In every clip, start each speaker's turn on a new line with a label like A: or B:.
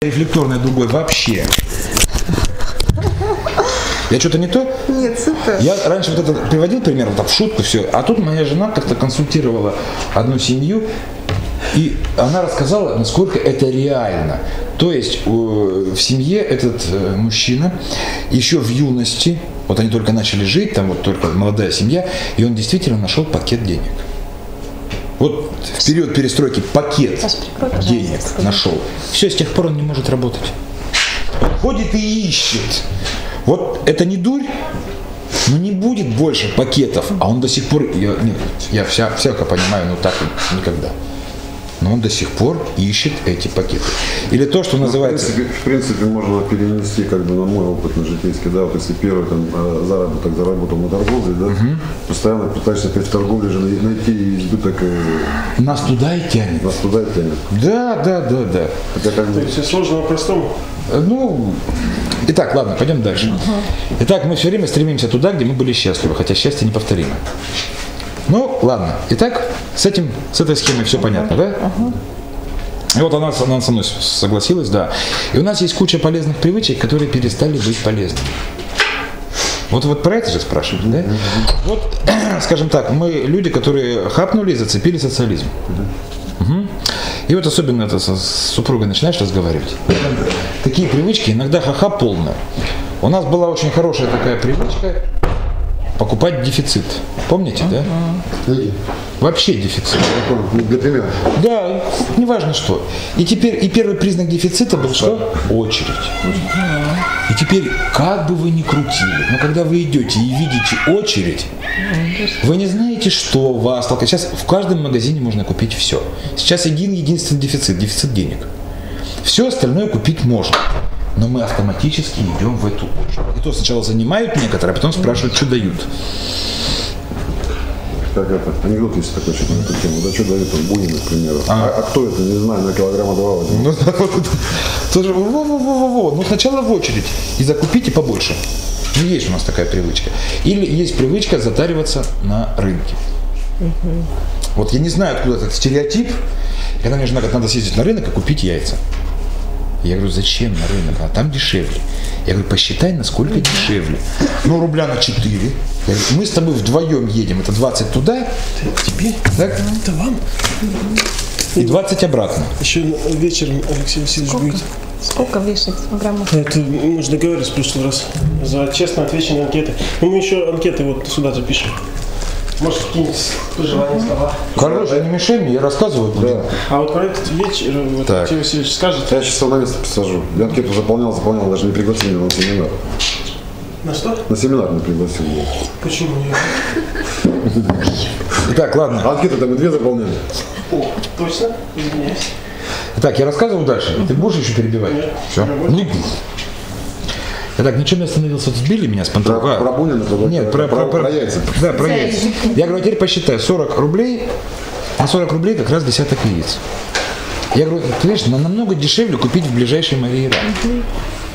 A: рефлекторной дугой вообще. Я что-то не то?
B: Нет, супер.
A: Я раньше вот это приводил пример, вот так в шутку все, а тут моя жена как-то консультировала одну семью, и она рассказала, насколько это реально. То есть э, в семье этот э, мужчина еще в юности, вот они только начали жить, там вот только молодая семья, и он действительно нашел пакет денег. В период перестройки пакет
C: прикрой,
A: денег нашел. Все, с тех пор он не может работать. Ходит и ищет. Вот это не дурь, но не будет больше пакетов. А он до сих пор, я, нет, я вся, всяко понимаю, но так никогда. Но он до сих пор ищет эти пакеты. Или то, что
D: В
A: называется...
D: принципе, в принципе, можно перенести как бы на мой опыт на житейский, да, вот если первый там э, заработок заработал на торговле, да, постоянно пытаешься опять в торговле же най- найти избыток, э,
A: Нас туда и тянет.
D: нас туда и тянет.
A: Да, да, да, да.
D: Хотя как бы,
E: Все сложно по-простому.
A: Э, Ну, итак, ладно, пойдем дальше. Итак, мы все время стремимся туда, где мы были счастливы, хотя счастье неповторимо. Ну, ладно. Итак, с этим, с этой схемой все понятно, да? И вот она, она со мной согласилась, да. И у нас есть куча полезных привычек, которые перестали быть полезными. Вот, вот про это же спрашивают, да? Вот, скажем так, мы люди, которые хапнули и зацепили социализм. Мгм. И вот особенно это с супругой начинаешь разговаривать. Такие привычки, иногда ха-ха полная. У нас была очень хорошая такая привычка покупать дефицит. Помните, да? Вообще дефицит.
D: Для примера.
A: Да, неважно что. И теперь и первый признак дефицита был что? Очередь. И теперь, как бы вы ни крутили, но когда вы идете и видите очередь, вы не знаете, что вас толкает. Сейчас в каждом магазине можно купить все. Сейчас один единственный дефицит, дефицит денег. Все остальное купить можно. Но мы автоматически идем в эту очередь. И то сначала занимают некоторые, а потом спрашивают, что дают.
D: Как это, анекдот есть такой что на эту тему, да, что дают там Бунин, к примеру. А, а кто это, не знаю, на килограмма два возьмет.
A: Ну, да, вот это. Тоже во-во-во-во-во. Ну, сначала в очередь. И закупите побольше. Ну, есть у нас такая привычка. Или есть привычка затариваться на рынке. Вот я не знаю, откуда этот стереотип. Когда мне жена говорит, надо съездить на рынок и купить яйца. Я говорю, зачем на рынок? А там дешевле. Я говорю, посчитай, насколько дешевле. Ну, рубля на 4. Я говорю, мы с тобой вдвоем едем. Это 20 туда, тебе, так?
E: Это вам?
A: И 20 обратно.
E: Еще вечером Алексей Васильевич будет.
C: Сколько вешать килограммов?
E: Это мы же договорились в прошлый раз. За честно отвеченные анкеты. Ну, мы еще анкеты вот сюда запишем. Может, какие-нибудь пожелания слова.
A: Короче, не мешай мне, я рассказываю. буду.
E: А вот про этот вечер вот
A: Так.
E: Алексей Васильевич скажет.
D: Я сейчас на место посажу. Я анкету заполнял, заполнял, даже не пригласил меня на семинар.
E: На что?
D: На семинар не пригласил.
E: Почему не?
A: Итак, ладно.
D: А анкеты там и две заполняли.
E: О, точно? Извиняюсь.
A: Итак, я рассказываю дальше. Ты будешь еще перебивать?
E: Нет.
A: Все.
E: Работаю.
A: Итак, ничем я остановился. Вот сбили меня с
D: Про,
A: панталыка.
D: про Бунина, про,
A: Нет, про, про, про-
D: про яйца.
A: Да, про яйца. Я говорю, а теперь посчитай. 40 рублей, на 40 рублей как раз десяток яиц. Я говорю, ты знаешь, на- намного дешевле купить в ближайшей Марии Ра.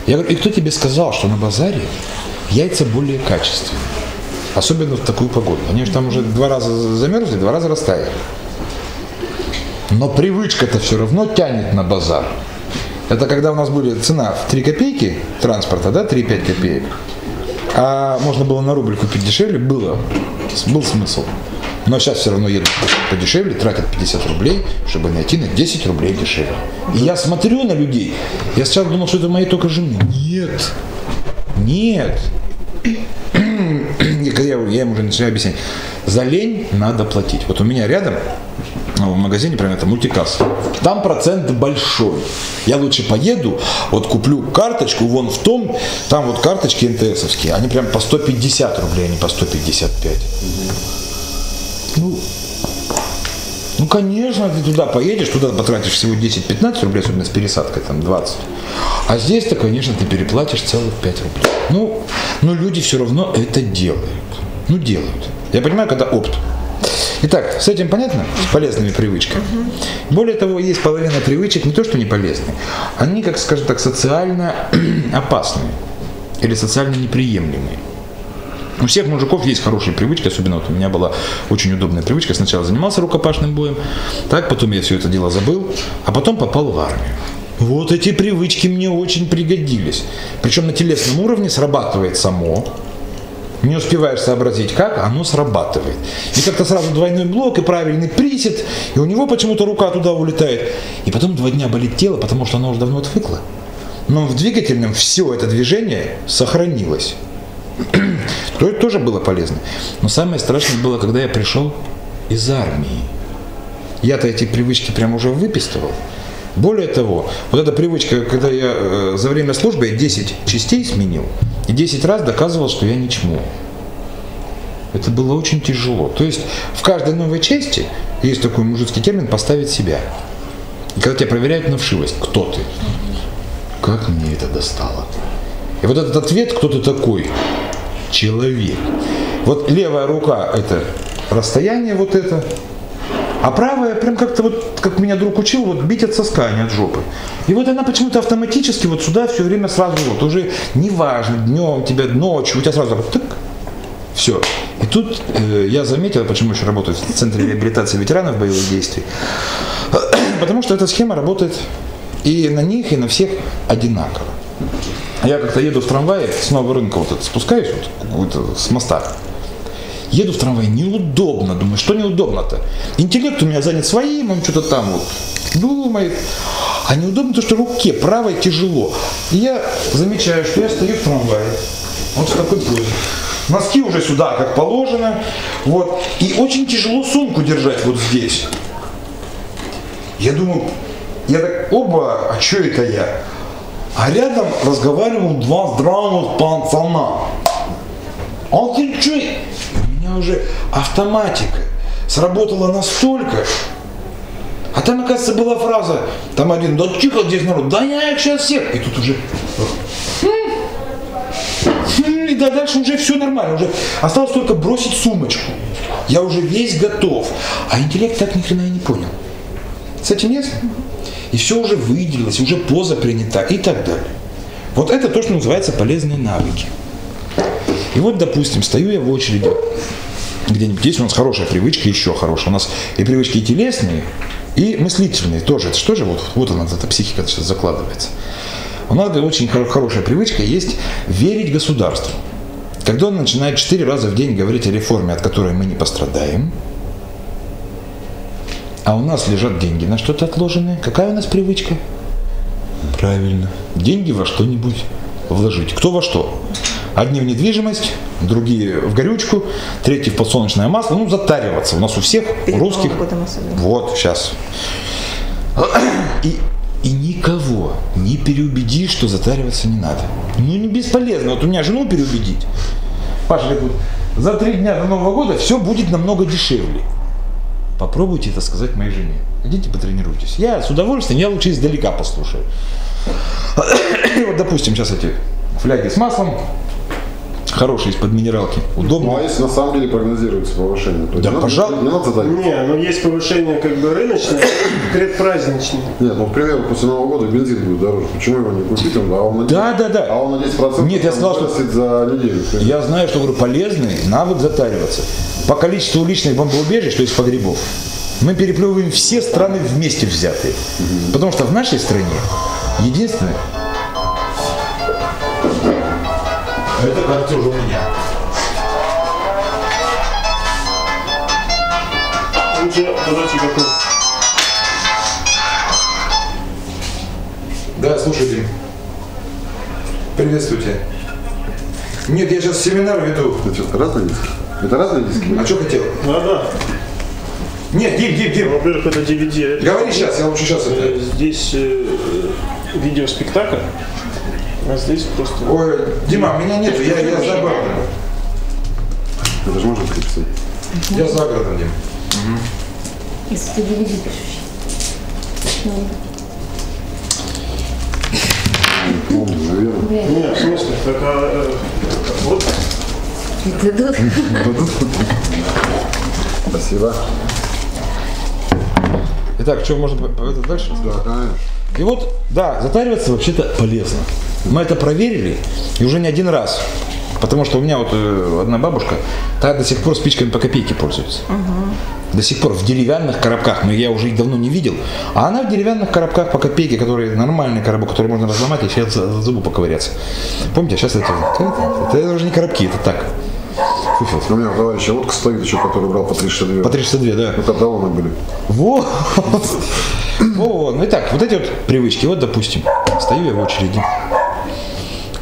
A: Я говорю, и кто тебе сказал, что на базаре яйца более качественные? Особенно в такую погоду. Они же там уже два раза замерзли, два раза растаяли. Но привычка-то все равно тянет на базар. Это когда у нас были цена в 3 копейки транспорта, да, 3-5 копеек. А можно было на рубль купить дешевле, было, был смысл. Но сейчас все равно едут подешевле, тратят 50 рублей, чтобы найти на 10 рублей дешевле. И я смотрю на людей, я сначала думал, что это мои только жены. Нет, нет. Когда я, я им уже начинаю объяснять. За лень надо платить. Вот у меня рядом ну, в магазине, прям это мультикасса. Там процент большой. Я лучше поеду, вот куплю карточку вон в том, там вот карточки НТСовские, они прям по 150 рублей, а не по 155. Ну, ну, конечно, ты туда поедешь, туда потратишь всего 10-15 рублей, особенно с пересадкой, там 20. А здесь-то, конечно, ты переплатишь целых 5 рублей. Ну, но люди все равно это делают. Ну, делают. Я понимаю, когда опт. Итак, с этим понятно? С полезными привычками. Более того, есть половина привычек не то, что не полезные, они, как скажем так, социально опасные или социально неприемлемые. У всех мужиков есть хорошие привычки, особенно вот у меня была очень удобная привычка. Сначала занимался рукопашным боем, так, потом я все это дело забыл, а потом попал в армию. Вот эти привычки мне очень пригодились. Причем на телесном уровне срабатывает само. Не успеваешь сообразить, как, оно срабатывает. И как-то сразу двойной блок и правильный присед, и у него почему-то рука туда улетает. И потом два дня болит тело, потому что оно уже давно отвыкло. Но в двигательном все это движение сохранилось. То это тоже было полезно. Но самое страшное было, когда я пришел из армии. Я-то эти привычки прям уже выписывал. Более того, вот эта привычка, когда я э, за время службы я 10 частей сменил, и 10 раз доказывал, что я не чму. Это было очень тяжело. То есть в каждой новой части есть такой мужицкий термин «поставить себя». И когда тебя проверяют на вшивость, кто ты? Как мне это достало? И вот этот ответ, кто ты такой? Человек. Вот левая рука – это расстояние вот это, а правая прям как-то вот, как меня друг учил, вот бить от соска, а не от жопы. И вот она почему-то автоматически вот сюда все время сразу вот, уже неважно, днем тебя, ночью, у тебя сразу вот, тык, все. И тут э, я заметил, почему еще работаю в Центре реабилитации ветеранов боевых действий, потому что эта схема работает и на них, и на всех одинаково. Я как-то еду в трамвае с нового рынка, вот это, спускаюсь вот с моста, Еду в трамвае, неудобно, думаю, что неудобно-то? Интеллект у меня занят своим, он что-то там вот думает. А неудобно то, что руке правой тяжело. И я замечаю, что я стою в трамвае. Вот в такой позе. Носки уже сюда, как положено. Вот. И очень тяжело сумку держать вот здесь. Я думаю, я так, оба, а что это я? А рядом разговаривал два здравых пацана. А говорит, что? Меня уже автоматика сработала настолько. А там, оказывается, была фраза, там один, да тихо здесь народ, да я их сейчас всех. И тут уже, и да, дальше уже все нормально, уже осталось только бросить сумочку. Я уже весь готов. А интеллект так ни хрена и не понял. С этим ясно? И все уже выделилось, уже поза принята и так далее. Вот это то, что называется полезные навыки. И вот, допустим, стою я в очереди, где-нибудь есть у нас хорошая привычка, еще хорошая. У нас и привычки и телесные, и мыслительные тоже. Это что же, вот, вот она, эта психика сейчас закладывается. У нас очень хорошая привычка есть верить государству. Когда он начинает четыре раза в день говорить о реформе, от которой мы не пострадаем, а у нас лежат деньги на что-то отложенные, какая у нас привычка? Правильно. Деньги во что-нибудь вложить. Кто во что? Одни в недвижимость, другие в горючку, третьи в подсолнечное масло. Ну, затариваться. У нас у всех, у русских. Вот, сейчас. И, и никого не переубеди, что затариваться не надо. Ну, не бесполезно. Вот у меня жену переубедить. Паша говорит, за три дня до Нового года все будет намного дешевле. Попробуйте это сказать моей жене. Идите потренируйтесь. Я с удовольствием, я лучше издалека послушаю. И вот, допустим, сейчас эти фляги с маслом, хороший из-под минералки, удобно.
D: Ну а если на самом деле прогнозируется повышение, то
A: Да,
D: не,
A: пожалуй.
D: надо, не надо задать.
E: Не, ну есть повышение как бы рыночное, предпраздничное.
D: Нет, ну, к примеру, после Нового года бензин будет дороже. Почему его не купить? Он, а он на 10,
A: Да, да, да.
D: А он на 10%
A: Нет, я сказал, что-
D: за неделю.
A: Я знаю, что говорю, полезный навык затариваться. По количеству личных бомбоубежищ, то есть погребов, мы переплевываем все страны вместе взятые. Потому что в нашей стране единственное... Это кажется уже у меня.
E: Лучше подойти какой.
A: Да, слушайте. Приветствуйте. Нет, я сейчас семинар веду.
D: Это что, разные диски? Это разные диски?
A: А что хотел?
E: Да, да.
A: Нет, Дим, Дим, Дим.
E: Во-первых, это DVD.
A: Говори сейчас, я лучше сейчас это.
E: Э, Здесь э, видеоспектакль, а здесь просто...
A: Ой, Дима, меня нету, я, я за городом.
D: Это же можно переписать.
A: Я за городом, Дим.
C: Если ты DVD пишешь. Ну,
D: Ну, наверное.
C: блядь,
E: Не, в смысле, так, а, э, вот
C: это тут.
D: Спасибо.
A: Итак, что можно это дальше?
D: Да, конечно.
A: И вот, да, затариваться вообще-то полезно. Мы это проверили, и уже не один раз. Потому что у меня вот э, одна бабушка, та до сих пор спичками по копейке пользуется. До сих пор в деревянных коробках, но я уже их давно не видел. А она в деревянных коробках по копейке, которые нормальный коробок, который можно разломать и сейчас за зубу поковыряться. Помните, а сейчас это, это, это уже не коробки, это так. Фуфел.
D: У меня у товарища лодка стоит еще, который брал по 362.
A: По 302, да.
D: Это давно были.
A: Вот. Вот. Ну и так, вот эти вот привычки. Вот, допустим, стою я в очереди,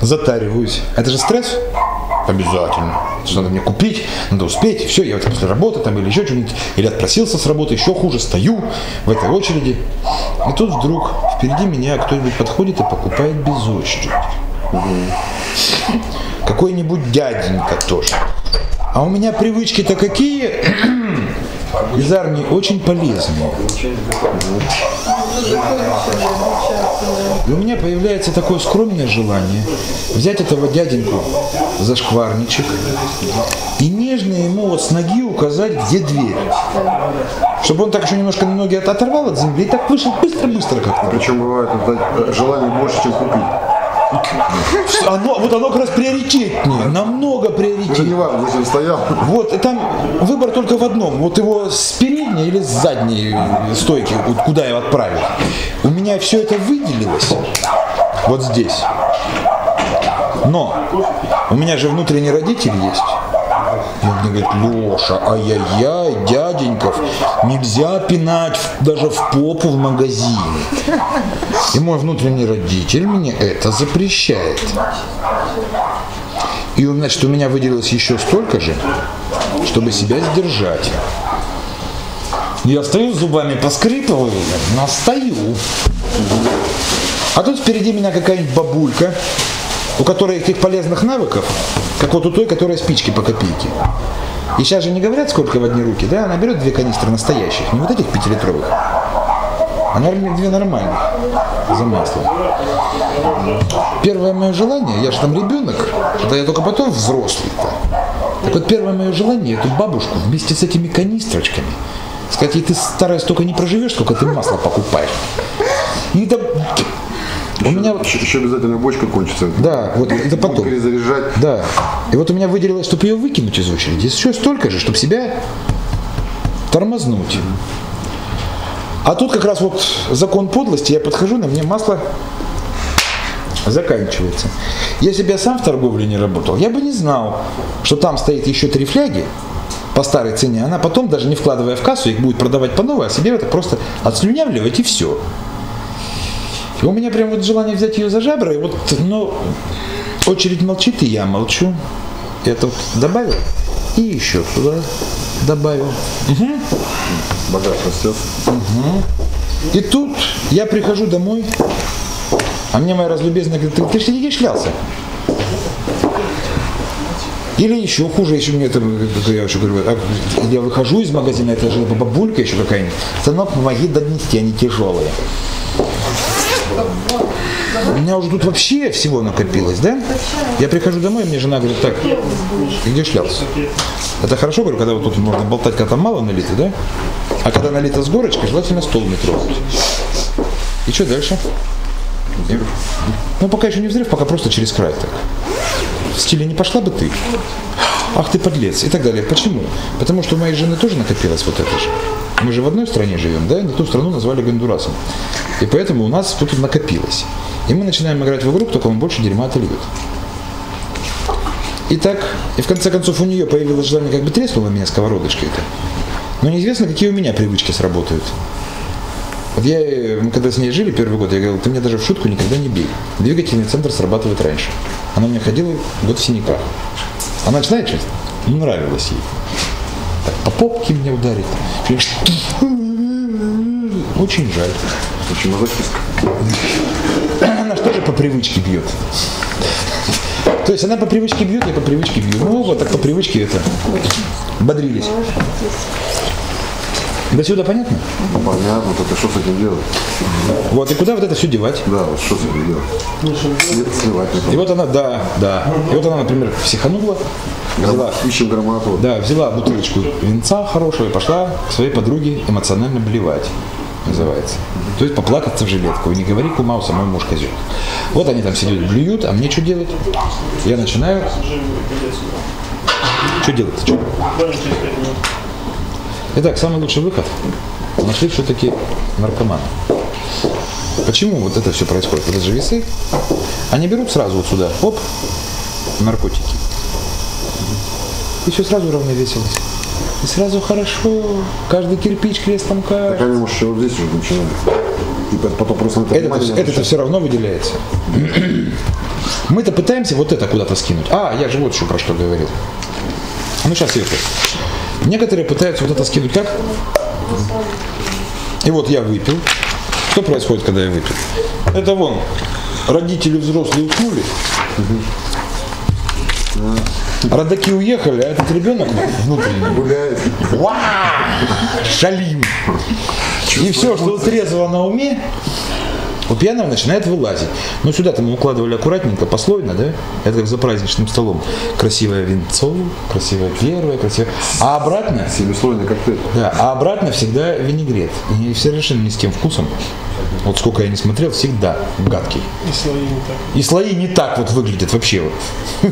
A: затариваюсь. Это же стресс? Обязательно. Что надо мне купить, надо успеть, все, я вот после работы там или еще что-нибудь, или отпросился с работы, еще хуже, стою в этой очереди. И тут вдруг впереди меня кто-нибудь подходит и покупает без очереди. Какой-нибудь дяденька тоже. А у меня привычки-то какие? Bizarrные, очень полезные. И у меня появляется такое скромное желание взять этого дяденьку за шкварничек и нежно ему вот с ноги указать, где дверь. Чтобы он так еще немножко ноги от- оторвал от земли и так вышел быстро-быстро как-то.
D: Причем бывает это желание больше, чем купить.
A: Оно, вот оно как раз приоритетнее, намного
D: Это
A: приоритетнее.
D: не важно, зачем стоял.
A: Вот, и там выбор только в одном. Вот его с передней или с задней стойки, вот куда я отправил. У меня все это выделилось вот здесь. Но у меня же внутренний родитель есть. И он мне говорит, Леша, ай-яй-яй, дяденьков, нельзя пинать даже в попу в магазине. И мой внутренний родитель мне это запрещает. И значит, у меня выделилось еще столько же, чтобы себя сдержать. Я стою зубами, поскрипываю, но стою. А тут впереди меня какая-нибудь бабулька, у которой этих полезных навыков, как вот у той, которая спички по копейке. И сейчас же не говорят, сколько в одни руки, да? Она берет две канистры настоящих, не вот этих пятилитровых, а наверное, две нормальных за масло. Первое мое желание, я же там ребенок, да я только потом взрослый-то. Так вот, первое мое желание, эту бабушку вместе с этими канистрочками, сказать, ей ты старая столько не проживешь, сколько ты масло покупаешь. И да, у меня вот,
D: Еще, еще обязательно бочка кончится.
A: да, вот это потом.
D: Перезаряжать.
A: Да. И вот у меня выделилось, чтобы ее выкинуть из очереди, еще столько же, чтобы себя тормознуть. А тут как раз вот закон подлости, я подхожу, на мне масло заканчивается. Если бы я сам в торговле не работал, я бы не знал, что там стоит еще три фляги по старой цене. Она потом, даже не вкладывая в кассу, их будет продавать по новой, а себе это просто отслюнявливать и все. И у меня прям вот желание взять ее за жабры, вот, но очередь молчит, и я молчу. Это вот добавил, и еще туда добавил.
D: Багаж растет.
A: И тут я прихожу домой, а мне моя разлюбезная говорит, ты, ты же не шлялся. Или еще хуже, еще мне это, это я еще говорю, а, я выхожу из магазина, это же бабулька еще какая-нибудь. Сынок, помоги донести, они тяжелые. У меня уже тут вообще всего накопилось, да? Я прихожу домой, и мне жена говорит, так, где шлялся? Это хорошо, говорю, когда вот тут можно болтать, когда там мало налито, да? А когда налито с горочкой, желательно стол не трогать. И что дальше? Ну, пока еще не взрыв, пока просто через край так. В стиле не пошла бы ты. Ах ты подлец. И так далее. Почему? Потому что у моей жены тоже накопилось вот это же. Мы же в одной стране живем, да? Не ту страну назвали Гондурасом. И поэтому у нас тут накопилось. И мы начинаем играть в игру, кто кому больше дерьма отольет. И так, и в конце концов у нее появилось желание, как бы треснула меня сковородочкой-то. Но неизвестно, какие у меня привычки сработают. Вот я, мы когда с ней жили первый год, я говорил, ты меня даже в шутку никогда не бей. Двигательный центр срабатывает раньше. Она у меня ходила год в синяках. Она что Ну, нравилось ей. Так, по попке меня ударит. Очень жаль.
D: Очень мазохистка.
A: Она же тоже по привычке бьет. То есть она по привычке бьет, я по привычке бью. Ну вот так по привычке это бодрились. До сюда понятно?
D: Ну, понятно, только что с этим делать?
A: Вот, и куда вот это все девать?
D: Да, вот что с этим делать? Сливать
A: И вот она, да, да. И вот она, например, психанула, взяла,
D: Ищем громату.
A: да, взяла бутылочку винца хорошего и пошла к своей подруге эмоционально блевать. называется. То есть поплакаться в жилетку. И не говори кумауса, мой муж козел. Вот они там сидят, блюют, а мне что делать? Я начинаю... Что делать? Что? Итак, самый лучший выход. Нашли все-таки наркомана. Почему вот это все происходит? Вот это же весы. Они берут сразу вот сюда, оп, наркотики. И все сразу равновесилось. И сразу хорошо. Каждый кирпич крестом
D: Так
A: кажется.
D: они, может, вот здесь уже начинали. И по- потом просто это
A: это-то
D: обращать.
A: все равно выделяется. Мы-то пытаемся вот это куда-то скинуть. А, я же вот еще про что говорил. Ну, сейчас это. Некоторые пытаются вот это скинуть как? И вот я выпил. Что происходит, когда я выпил? Это вон, родители взрослые уснули. Родаки уехали, а этот ребенок внутренний
D: Гуляет.
A: Ва! Шалим. И все, что трезво на уме, у пьяного начинает вылазить. Но сюда-то мы укладывали аккуратненько, послойно, да? Это как за праздничным столом. Красивое винцо, красивое первое, красивое. А обратно,
D: Семислойный коктейль.
A: да, а обратно всегда винегрет. И совершенно не с тем вкусом. Вот сколько я не смотрел, всегда гадкий.
E: И слои не так.
A: И слои не так вот выглядят вообще. Вот.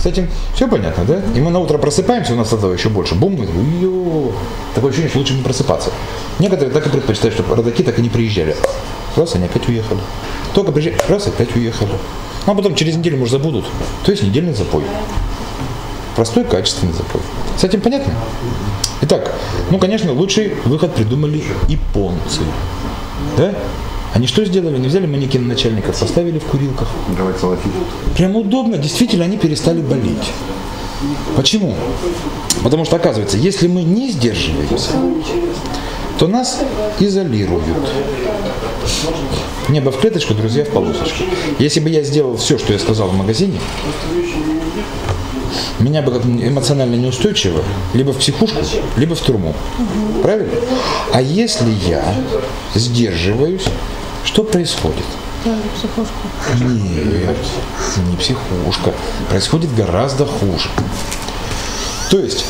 A: С этим все понятно, да? И мы на утро просыпаемся, у нас этого еще больше. Бум, «Ё». такое ощущение, что лучше не просыпаться. Некоторые так и предпочитают, чтобы родаки так и не приезжали. Раз, они опять уехали. Только приезжали, раз, опять уехали. Ну, а потом через неделю, может, забудут. То есть недельный запой. Простой, качественный запой. С этим понятно? Итак, ну, конечно, лучший выход придумали японцы. Да? Они что сделали? Они взяли манекен начальников, поставили в курилках.
D: Давайте салатить.
A: Прям удобно, действительно, они перестали болеть. Почему? Потому что, оказывается, если мы не сдерживаемся, то нас изолируют. Небо в клеточку, друзья в полосочку. Если бы я сделал все, что я сказал в магазине, меня бы как эмоционально неустойчиво либо в психушку, либо в тюрьму. Правильно? А если я сдерживаюсь, что происходит? Нет, не психушка. Происходит гораздо хуже. То есть,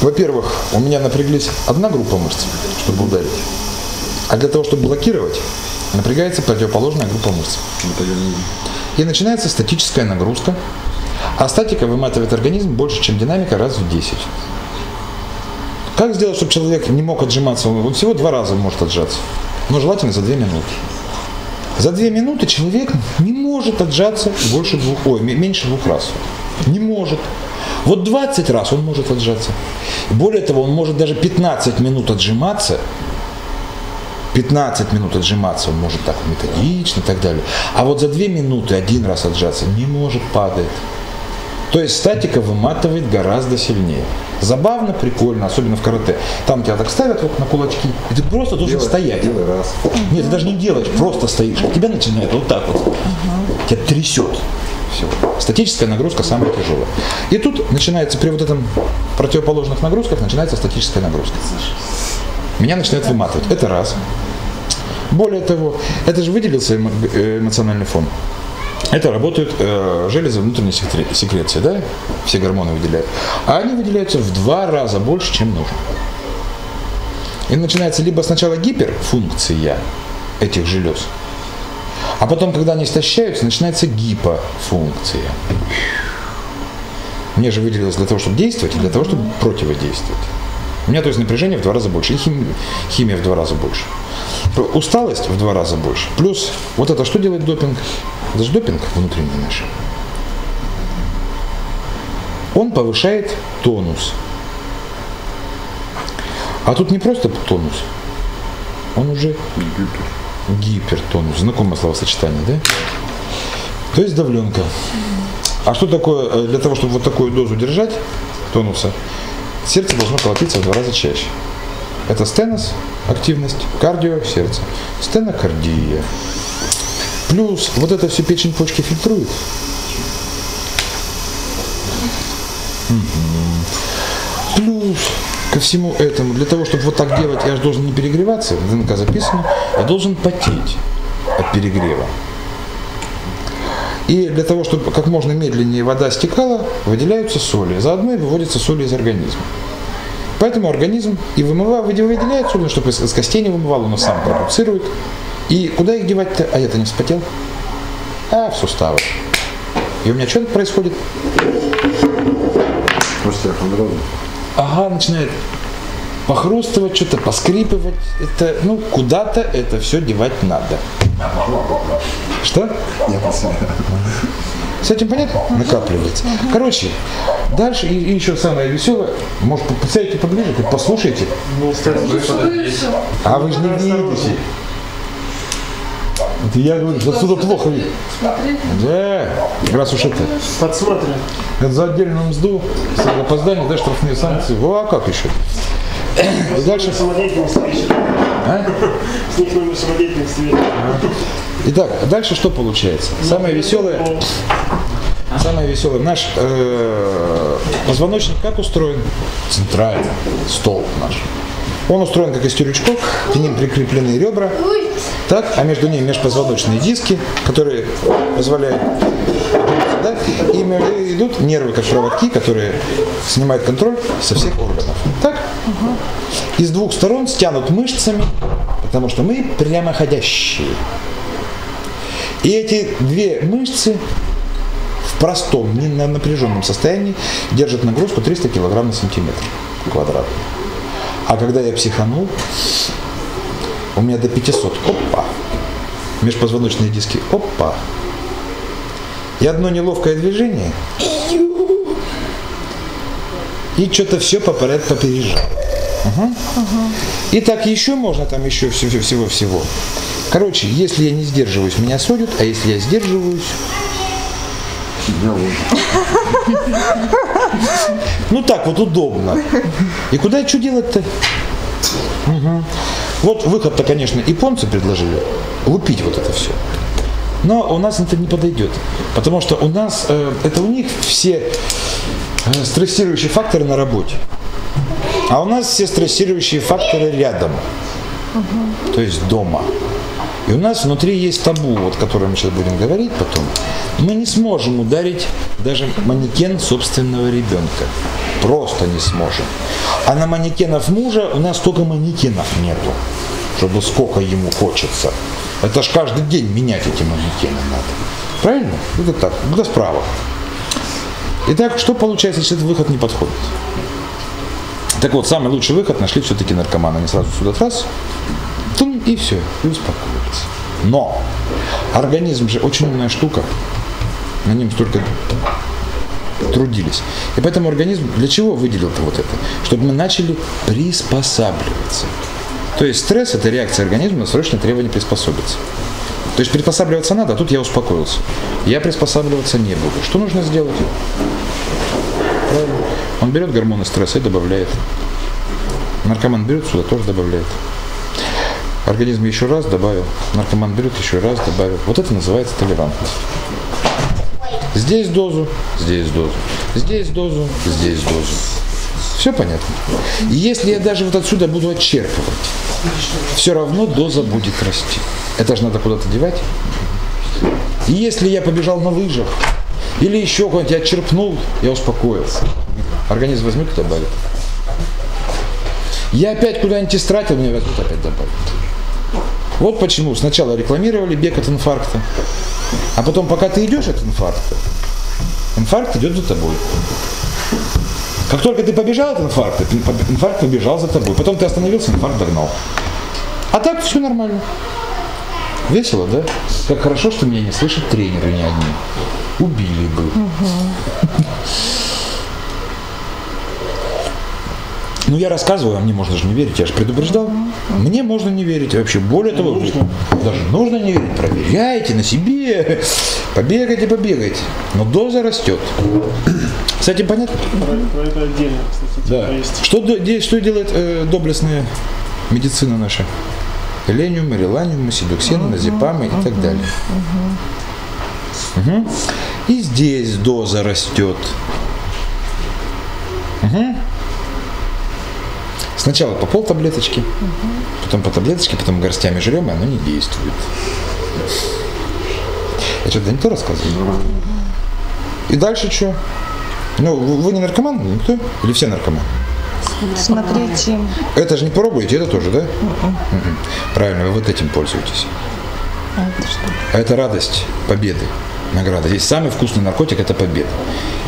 A: во-первых, у меня напряглись одна группа мышц, чтобы ударить. А для того, чтобы блокировать, напрягается противоположная группа мышц. И начинается статическая нагрузка. А статика выматывает организм больше, чем динамика раз в 10. Как сделать, чтобы человек не мог отжиматься? Он всего два раза может отжаться. Но желательно за две минуты. За две минуты человек не может отжаться больше двух, ой, меньше двух раз. Не может. Вот 20 раз он может отжаться. Более того, он может даже 15 минут отжиматься. 15 минут отжиматься он может так методично и так далее. А вот за 2 минуты один раз отжаться не может, падает. То есть статика выматывает гораздо сильнее. Забавно, прикольно, особенно в карате. Там тебя так ставят вот на кулачки, и ты просто должен стоять.
D: Делай раз.
A: Нет, ты даже не делаешь, просто стоишь. Тебя начинает вот так вот. Тебя трясет. Все. Статическая нагрузка самая тяжелая. И тут начинается, при вот этом противоположных нагрузках, начинается статическая нагрузка. Меня начинает выматывать. Это раз. Более того, это же выделился эмо- э, эмоциональный фон. Это работают э, железы внутренней секре- секреции, да? Все гормоны выделяют. А они выделяются в два раза больше, чем нужно. И начинается либо сначала гиперфункция этих желез, а потом, когда они истощаются, начинается гипофункция. Мне же выделилось для того, чтобы действовать, и для того, чтобы противодействовать. У меня, то есть, напряжение в два раза больше, и хим- химия в два раза больше. Усталость в два раза больше. Плюс, вот это что делает допинг? Это же допинг внутренний наш. Он повышает тонус. А тут не просто тонус, он уже гипертонус. Знакомое словосочетание, да? То есть давленка. А что такое, э, для того, чтобы вот такую дозу держать, тонуса, сердце должно колотиться в два раза чаще. Это стенос, активность, кардио, сердце. Стенокардия. Плюс вот это все печень почки фильтрует. Плюс ко всему этому, для того, чтобы вот так делать, я же должен не перегреваться, в ДНК записано, я должен потеть от перегрева. И для того, чтобы как можно медленнее вода стекала, выделяются соли. Заодно и выводятся соли из организма. Поэтому организм и вымывает, выделяет соли, чтобы из, костей не вымывал, он сам продуцирует. И куда их девать-то? А я-то не вспотел. А, в суставы. И у меня что происходит? Ага, начинает похрустывать, что-то поскрипывать. Это, ну, куда-то это все девать надо. Что? С этим понятно? Накапливается. Короче, дальше и, и еще самое веселое. Может, подсядете поближе, послушайте. А вы же не видите. Это я говорю, что отсюда плохо видно. Да, раз уж это.
E: Подсмотрим.
A: Это за отдельную мзду, с опозданием, да, штрафные санкции. Во, а как еще? И дальше.
E: Самодеятельность.
A: А?
E: С них номер самодеятельности.
A: Итак, дальше что получается? Самое веселое, самое веселое. Наш э, позвоночник как устроен? Центрально. Столб наш. Он устроен как из тюрючков, к ним прикреплены ребра, так, а между ними межпозвоночные диски, которые позволяют да, и идут нервы как проводки, которые снимают контроль со всех органов. Так? И с двух сторон стянут мышцами, потому что мы прямоходящие. И эти две мышцы в простом, не на напряженном состоянии держат нагрузку 300 кг на сантиметр квадратный. А когда я психанул, у меня до 500, опа, межпозвоночные диски, опа. И одно неловкое движение, и что-то все по порядку попережало. И так еще можно там еще всего-всего. Короче, если я не сдерживаюсь, меня судят, а если я сдерживаюсь, ну так вот удобно. И куда что делать-то? Вот выход-то, конечно, японцы предложили. Лупить вот это все. Но у нас это не подойдет. Потому что у нас, э, это у них все э, стрессирующие факторы на работе. А у нас все стрессирующие факторы рядом. То есть дома. И у нас внутри есть табу, вот, о котором мы сейчас будем говорить потом. Мы не сможем ударить даже манекен собственного ребенка. Просто не сможем. А на манекенов мужа у нас только манекенов нету, чтобы сколько ему хочется. Это ж каждый день менять эти манекены надо. Правильно? Это так, куда справа. Итак, что получается, если этот выход не подходит? Так вот, самый лучший выход нашли все-таки наркоманы. Они сразу сюда раз, и все, и успокоились. Но организм же очень умная штука. На нем столько трудились. И поэтому организм для чего выделил-то вот это? Чтобы мы начали приспосабливаться. То есть стресс – это реакция организма на срочное требование приспособиться. То есть приспосабливаться надо, а тут я успокоился. Я приспосабливаться не буду. Что нужно сделать? Он берет гормоны стресса и добавляет. Наркоман берет сюда, тоже добавляет. Организм еще раз добавил. Наркоман берет еще раз, добавил. Вот это называется толерантность. Здесь дозу, здесь дозу, здесь дозу, здесь дозу. Все понятно? И если я даже вот отсюда буду отчерпывать, все равно доза будет расти. Это же надо куда-то девать. И если я побежал на лыжах, или еще куда-нибудь я отчерпнул, я успокоился. Организм возьмет и добавит. Я опять куда-нибудь истратил, мне возьмут опять добавят. Вот почему сначала рекламировали бег от инфаркта, а потом, пока ты идешь от инфаркта, инфаркт идет за тобой. Как только ты побежал от инфаркта, инфаркт побежал за тобой. Потом ты остановился, инфаркт догнал. А так все нормально. Весело, да? Как хорошо, что меня не слышат тренеры ни одни. Убили бы. Ну, я рассказываю, а мне можно же не верить, я же предупреждал. Мне можно не верить. Вообще, более того, даже нужно не верить. Проверяйте на себе. Побегайте, побегайте. Но доза растет. С этим понятно?
E: Про, про это отдельно, кстати,
A: Да.
E: тема есть.
A: Что, что делает э, доблестная медицина наша? Элениум, реланиум, седуксин, назепамы и так далее. И здесь доза растет. Сначала по пол таблеточки, потом по таблеточке, потом горстями жрем, и оно не действует. Я что-то не то рассказываю? И дальше что? Ну, вы не наркоман? Никто? Или все наркоманы?
B: Смотреть им.
A: Это же не пробуете, это тоже, да? Мгм. Правильно, вы вот этим пользуетесь.
B: А это что?
A: А это радость победы, награда. Здесь самый вкусный наркотик – это победа.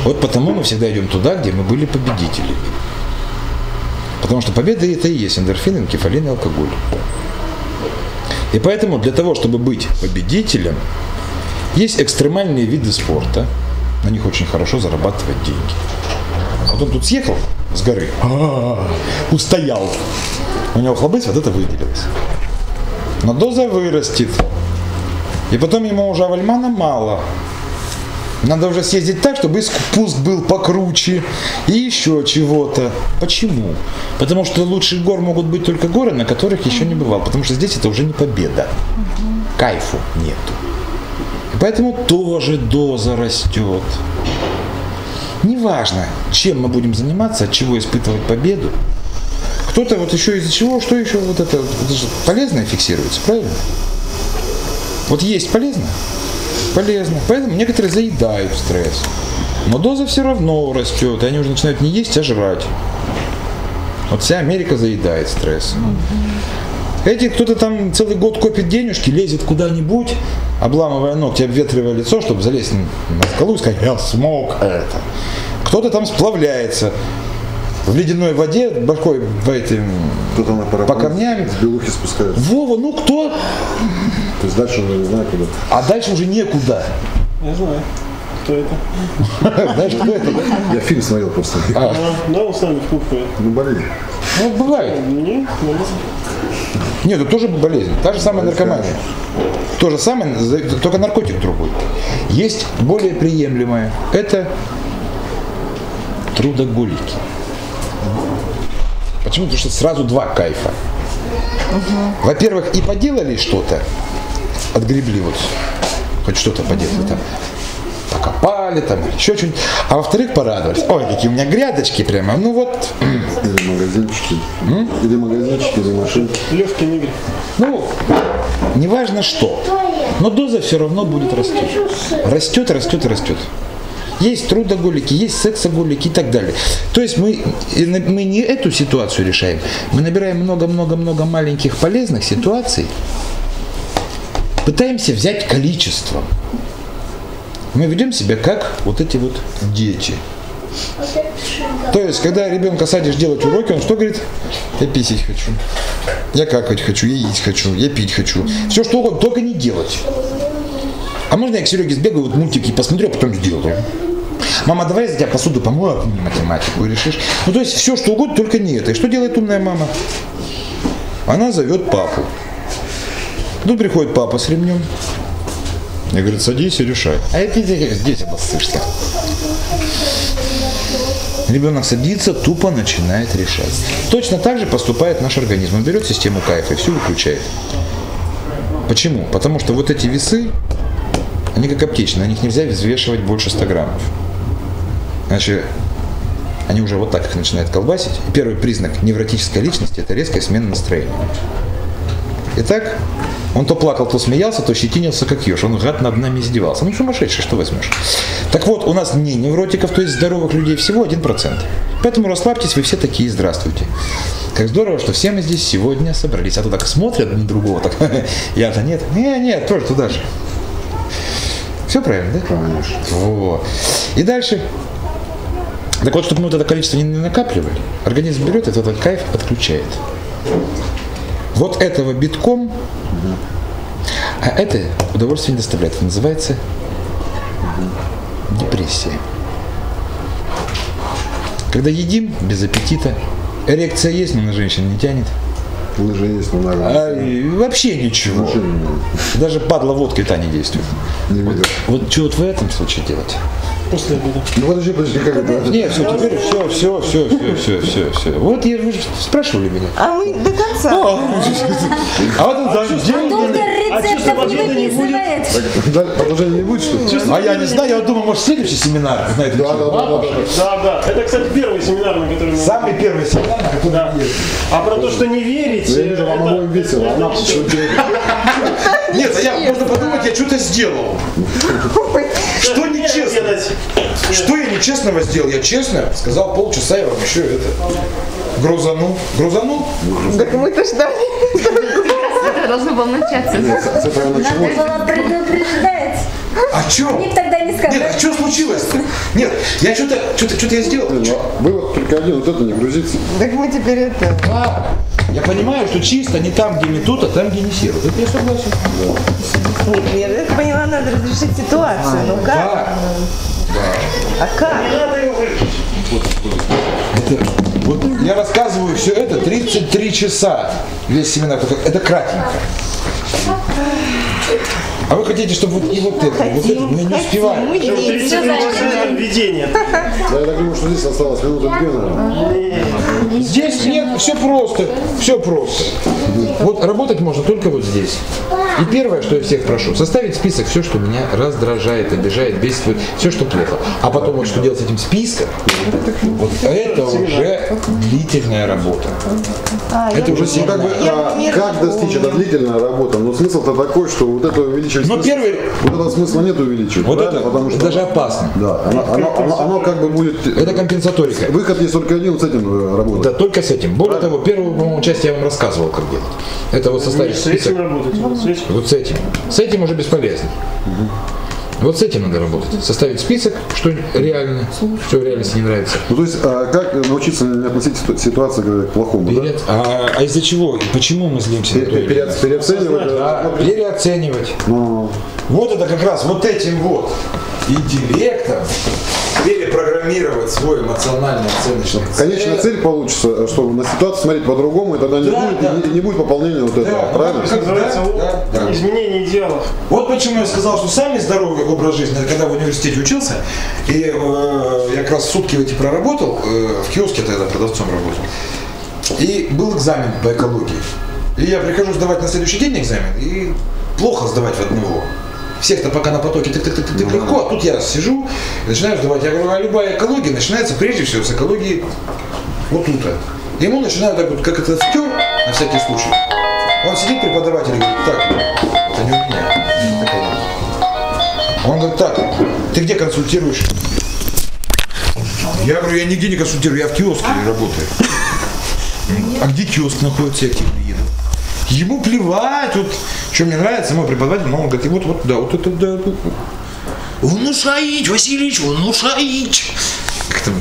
A: Вот потому мы всегда идем туда, где мы были победителями. Потому что победа – это и есть эндорфин, энкефалин и алкоголь. И поэтому для того, чтобы быть победителем, есть экстремальные виды спорта. На них очень хорошо зарабатывать деньги. Вот он тут съехал с горы, а, устоял. У него хлобысь вот это выделилось. Но доза вырастет. И потом ему уже авальмана мало. Надо уже съездить так, чтобы и спуск был покруче и еще чего-то. Почему? Потому что лучших гор могут быть только горы, на которых еще не бывал. Потому что здесь это уже не победа. Кайфу нету. И поэтому тоже доза растет. Неважно, чем мы будем заниматься, от чего испытывать победу. Кто-то вот еще из-за чего, что еще вот это, это же полезное фиксируется, правильно? Вот есть полезно? Полезно. Поэтому некоторые заедают стресс. Но доза все равно растет, и они уже начинают не есть, а жрать. Вот вся Америка заедает стресс. Эти кто-то там целый год копит денежки, лезет куда-нибудь, обламывая ногти, обветривая лицо, чтобы залезть на на скалу и сказать, я смог это. Кто-то там сплавляется в ледяной воде, башкой в этим, по камням.
D: с белухи спускается.
A: Вова, ну кто?
D: То есть дальше уже не знаю куда.
A: А дальше уже некуда.
E: Я знаю, кто это.
A: Знаешь, кто это?
D: Я фильм смотрел просто.
E: А, да, он с нами ходит.
D: Ну, болезнь.
A: Ну, бывает.
E: Не, не.
A: Нет, это тоже болезнь. Та же самая наркомания. То же самое, только наркотик другой. Есть более приемлемое. Это трудоголики. Почему? Потому что сразу два кайфа. Во-первых, и поделали что-то, отгребли вот, хоть что-то поделали там, покопали там, или еще что-нибудь. А во-вторых, порадовались. Ой, какие у меня грядочки прямо. Ну вот,
D: Или магазинчики. Или магазинчики, или машинки.
E: Легкий Игорь.
A: Ну, неважно что, но доза все равно будет расти. Растет, растет, растет. Есть трудоголики, есть сексоголики и так далее. То есть мы, мы не эту ситуацию решаем, мы набираем много-много-много маленьких полезных ситуаций, пытаемся взять количеством. Мы ведем себя как вот эти вот дети. То есть, когда ребенка садишь делать уроки, он что говорит? Я писать хочу. Я какать хочу, я есть хочу, я пить хочу. Все что угодно, только не делать. А можно я к Сереге сбегаю, вот мультики посмотрю, а потом сделаю? Мама, давай я тебя посуду помою, а ты мне математику решишь. Ну, то есть все что угодно, только не это. И что делает умная мама? Она зовет папу. Тут приходит папа с ремнем. И говорит, садись и решай. А это здесь обоссышься. Ребенок садится, тупо начинает решать. Точно так же поступает наш организм. Он берет систему кайфа и все выключает. Почему? Потому что вот эти весы, они как аптечные, на них нельзя взвешивать больше 100 граммов. Иначе они уже вот так их начинают колбасить. И первый признак невротической личности – это резкая смена настроения. Итак, он то плакал, то смеялся, то щетинился, как еж. Он гад над нами издевался. Ну, сумасшедший, что возьмешь? Так вот, у нас не невротиков, то есть здоровых людей всего 1%. Поэтому расслабьтесь, вы все такие, здравствуйте. Как здорово, что все мы здесь сегодня собрались. А то так смотрят на другого, так, я-то нет. Не, нет, тоже туда же. Все правильно, да?
D: Конечно.
A: Вот. И дальше. Так вот, чтобы мы вот это количество не накапливали, организм берет и вот этот кайф отключает. Вот этого битком, а это удовольствие не доставляет. Это называется депрессия. Когда едим без аппетита, эрекция есть, но на женщин не тянет.
D: Лыжи есть, но надо.
A: А, вообще ничего.
D: Вообще не.
A: Даже падла водки та не действует.
D: Не видел.
A: Вот что вот в этом случае делать?
E: После обеда.
D: Ну подожди, подожди, как это?
A: Нет, все, теперь все, все, все, все, все, все, все. Вот я, вы же спрашивали меня.
B: А мы до конца.
A: А вот он
C: Доктор
A: делает.
C: Рецептов не выписывает.
D: Так, даль- Продолжение не будет, что ли?
A: А я не знаю, я вот думаю, может следующий семинар на эту
D: Да, да, да, да, да.
E: Это, кстати, первый семинар, на который мы...
A: Самый первый семинар, на который
E: Да. А про то, что не верить...
D: Я вижу, вам обоим весело.
E: всё.
A: Нет, а я, можно подумать, я что-то сделал. Что нечестно? Что я нечестного сделал? Я честно сказал полчаса, я вам еще это грузанул. Грузанул?
B: Так мы-то ждали.
C: Должно было начаться.
D: Этого
C: Надо
D: началось.
C: было предупреждать.
A: А что?
C: Б тогда не
A: Нет,
C: сказали.
A: а что случилось-то? Нет, я что-то, что-то, что-то я сделал.
D: Ну, Вывод только один, вот это не грузится.
B: Так мы теперь это...
A: Я понимаю, что чисто не там, где метут, а там, где не серо. Это я согласен.
B: Нет, я так поняла, надо разрешить ситуацию. Ну как?
A: Да.
B: А как?
A: Это, вот я рассказываю все это 33 часа. Весь семинар. Это кратенько. А вы хотите, чтобы вот и вот это, и вот это, мы не успеваем.
B: Мы
E: Причем
B: здесь.
E: 30 минут введение.
D: Я так думаю, что здесь осталось минуты две, наверное.
A: Здесь нет, все просто, все просто. Вот работать можно только вот здесь. И первое, что я всех прошу, составить список все, что меня раздражает, обижает, бесит, все, что плохо. А потом вот что делать с этим списком, вот это уже длительная работа.
B: А,
A: Это уже
D: Ну, как бы, а, как достичь, это длительная работа, но смысл-то такой, что вот это увеличивать
A: Но
D: смысл-
A: первый-
D: вот этого смысла нет увеличивать,
A: Вот
D: правильно?
A: это,
D: потому что
A: даже опасно.
D: да, оно, оно- оно- оно как бы будет,
A: Это компенсаторика.
D: выход есть только один, вот с этим э, работать.
A: Да, только с этим. Более того, первую, по-моему, часть я вам рассказывал, как делать. Это вот составить
E: С этим
A: список.
E: работать. вот с этим.
A: Вот с этим. С этим уже бесполезно. Вот с этим надо работать. Составить список, что реально, что в реальности не нравится.
D: Ну, то есть, а как научиться не относить ситу- ситуацию к плохому, да?
A: Пере- А, а из-за чего? И почему мы злимся?
D: Пере- переоценивать,
A: Да, переоценивать.
D: ну,
A: Вот это как раз вот этим вот интеллектом перепрограммировать свой эмоциональный оценочный
D: Конечная цель получится, что на ситуацию смотреть по-другому, и тогда не,
A: Да,
D: будет,
A: да.
D: и не, не будет пополнения вот этого,
A: Да,
D: правильно?
E: Как называется
A: Да, да, да.
E: изменение идеалов.
A: Вот почему я сказал, что самый здоровый образ жизни, когда в университете учился, и э, я как раз сутки эти проработал, э, в киоске тогда продавцом работал, и был экзамен по экологии. И я прихожу сдавать на следующий день экзамен, и плохо сдавать в одного. Всех-то пока на потоке тык тык тык тык легко, а тут я сижу, и начинаю сдавать. Я говорю, а любая экология начинается прежде всего с экологии вот тут. Ему начинают так вот, как это втер, на всякий случай. Он сидит, преподаватель, и говорит, так, это не у меня. Он говорит, так, ты где консультируешь? Я говорю, я нигде не консультирую, я в киоске работаю. А где киоск находится, я тебе еду? Ему плевать, вот, что мне нравится, мой преподаватель, он говорит, и вот, вот, да, вот это, да. Внушаить, Васильевич, внушаить. Как там,